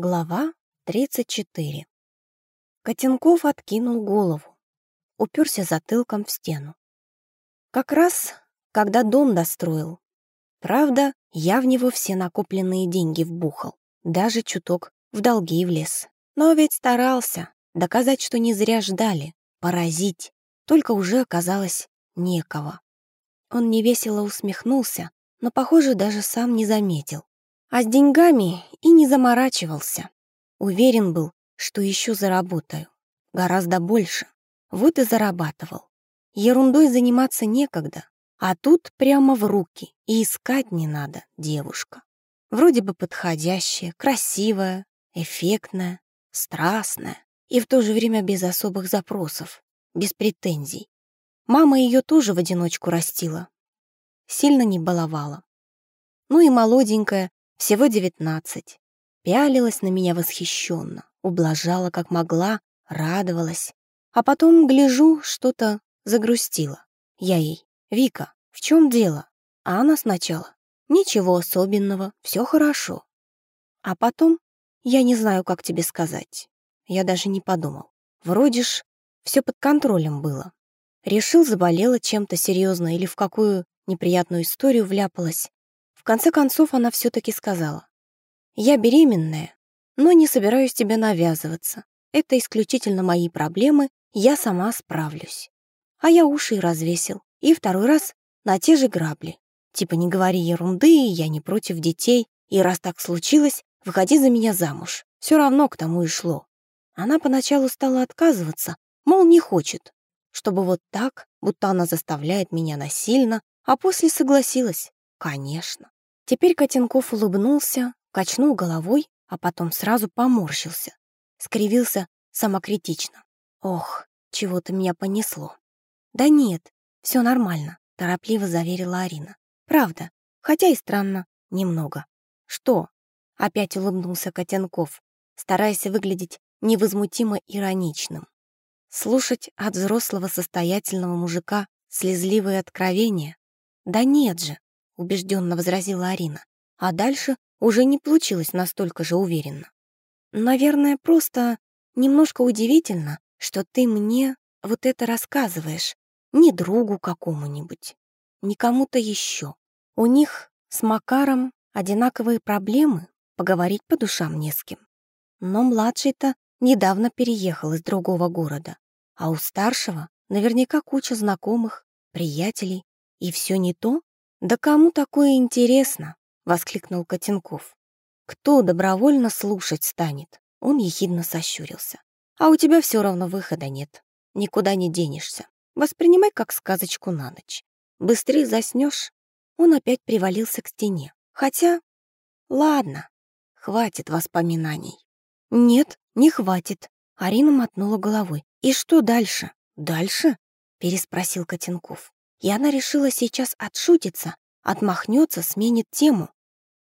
Глава 34 Котенков откинул голову, уперся затылком в стену. Как раз, когда дом достроил. Правда, я в него все накопленные деньги вбухал, даже чуток в долги влез. Но ведь старался доказать, что не зря ждали, поразить, только уже оказалось некого. Он невесело усмехнулся, но, похоже, даже сам не заметил. А с деньгами и не заморачивался. Уверен был, что еще заработаю. Гораздо больше. Вот и зарабатывал. Ерундой заниматься некогда. А тут прямо в руки. И искать не надо, девушка. Вроде бы подходящая, красивая, эффектная, страстная. И в то же время без особых запросов, без претензий. Мама ее тоже в одиночку растила. Сильно не баловала. Ну и молоденькая, всего девятнадцать. Пялилась на меня восхищенно, ублажала как могла, радовалась. А потом, гляжу, что-то загрустила. Я ей, «Вика, в чем дело?» А она сначала, «Ничего особенного, все хорошо». А потом, я не знаю, как тебе сказать. Я даже не подумал. Вроде ж все под контролем было. Решил, заболела чем-то серьезно или в какую неприятную историю вляпалась конце концов она все-таки сказала, «Я беременная, но не собираюсь тебе навязываться. Это исключительно мои проблемы, я сама справлюсь». А я уши развесил. И второй раз на те же грабли. Типа не говори ерунды, я не против детей, и раз так случилось, выходи за меня замуж. Все равно к тому и шло. Она поначалу стала отказываться, мол, не хочет, чтобы вот так, будто она заставляет меня насильно, а после согласилась. Конечно. Теперь Котенков улыбнулся, качнул головой, а потом сразу поморщился. Скривился самокритично. «Ох, чего-то меня понесло». «Да нет, все нормально», — торопливо заверила Арина. «Правда, хотя и странно, немного». «Что?» — опять улыбнулся Котенков, стараясь выглядеть невозмутимо ироничным. Слушать от взрослого состоятельного мужика слезливые откровения? Да нет же, убежденно возразила Арина. А дальше уже не получилось настолько же уверенно. Наверное, просто немножко удивительно, что ты мне вот это рассказываешь. Не другу какому-нибудь, не кому-то еще. У них с Макаром одинаковые проблемы, поговорить по душам не с кем. Но младший-то недавно переехал из другого города, а у старшего наверняка куча знакомых, приятелей, и все не то, «Да кому такое интересно?» — воскликнул Котенков. «Кто добровольно слушать станет?» Он ехидно сощурился. «А у тебя все равно выхода нет. Никуда не денешься. Воспринимай как сказочку на ночь. Быстрее заснешь». Он опять привалился к стене. «Хотя... Ладно, хватит воспоминаний». «Нет, не хватит», — Арина мотнула головой. «И что дальше?» «Дальше?» — переспросил Котенков. И она решила сейчас отшутиться, отмахнется, сменит тему.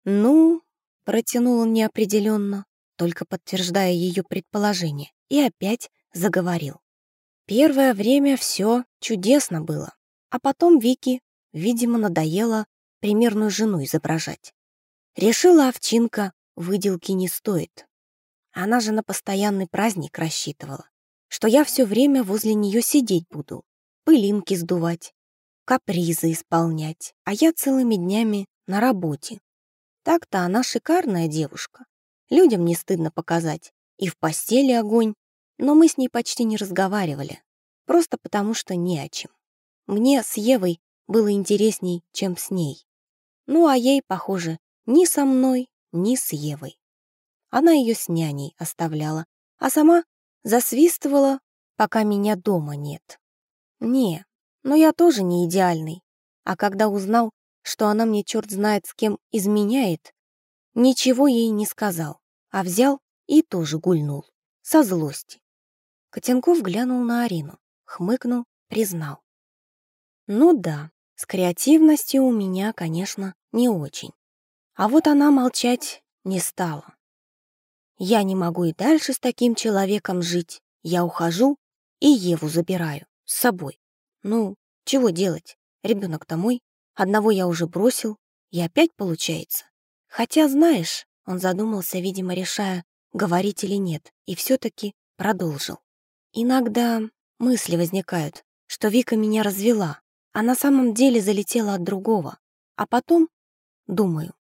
«Ну...» — протянул он неопределенно, только подтверждая ее предположение, и опять заговорил. Первое время все чудесно было, а потом Вики, видимо, надоело примерную жену изображать. Решила овчинка, выделки не стоит. Она же на постоянный праздник рассчитывала, что я все время возле нее сидеть буду, пылинки сдувать, капризы исполнять, а я целыми днями на работе. Так-то она шикарная девушка. Людям не стыдно показать. И в постели огонь. Но мы с ней почти не разговаривали. Просто потому, что не о чем. Мне с Евой было интересней, чем с ней. Ну, а ей, похоже, ни со мной, ни с Евой. Она ее с няней оставляла, а сама засвистывала, пока меня дома нет. Не, но я тоже не идеальный. А когда узнал, что она мне черт знает с кем изменяет, ничего ей не сказал, а взял и тоже гульнул. Со злости. Котенков глянул на Арину, хмыкнул, признал. Ну да, с креативностью у меня, конечно, не очень. А вот она молчать не стала. Я не могу и дальше с таким человеком жить. Я ухожу и Еву забираю с собой. Ну, чего делать? Ребенок домой, одного я уже бросил, и опять получается. Хотя, знаешь, он задумался, видимо, решая, говорить или нет, и все-таки продолжил. Иногда мысли возникают, что Вика меня развела, а на самом деле залетела от другого. А потом, думаю,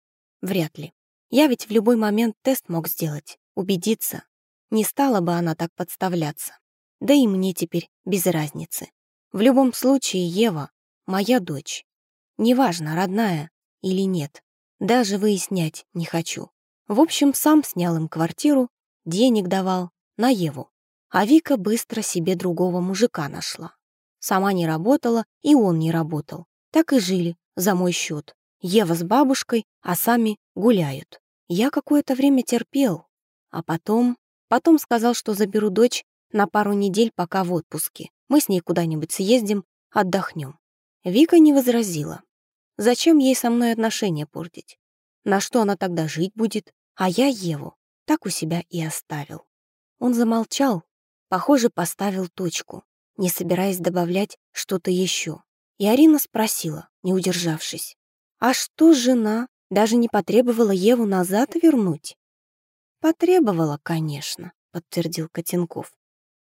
вряд ли. Я ведь в любой момент тест мог сделать, убедиться. Не стала бы она так подставляться. Да и мне теперь без разницы. В любом случае Ева — моя дочь. Неважно, родная или нет. Даже выяснять не хочу. В общем, сам снял им квартиру, денег давал на Еву. А Вика быстро себе другого мужика нашла. Сама не работала, и он не работал. Так и жили за мой счет. Ева с бабушкой, а сами гуляют. Я какое-то время терпел, а потом... Потом сказал, что заберу дочь на пару недель, пока в отпуске. Мы с ней куда-нибудь съездим, отдохнем. Вика не возразила. Зачем ей со мной отношения портить? На что она тогда жить будет? А я Еву так у себя и оставил. Он замолчал, похоже, поставил точку, не собираясь добавлять что-то еще. И Арина спросила, не удержавшись, «А что жена даже не потребовала Еву назад вернуть?» «Потребовала, конечно», — подтвердил Котенков.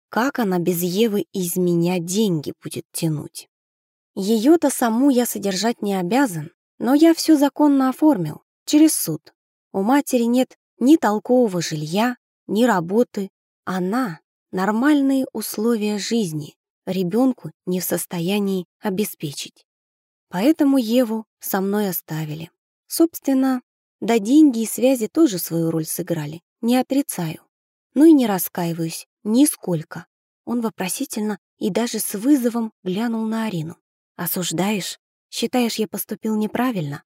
«Как она без Евы из меня деньги будет тянуть?» Ее-то саму я содержать не обязан, но я все законно оформил, через суд. У матери нет ни толкового жилья, ни работы. Она — нормальные условия жизни, ребенку не в состоянии обеспечить. Поэтому Еву со мной оставили. Собственно, да деньги и связи тоже свою роль сыграли, не отрицаю. Ну и не раскаиваюсь, нисколько. Он вопросительно и даже с вызовом глянул на Арину. «Осуждаешь? Считаешь, я поступил неправильно?»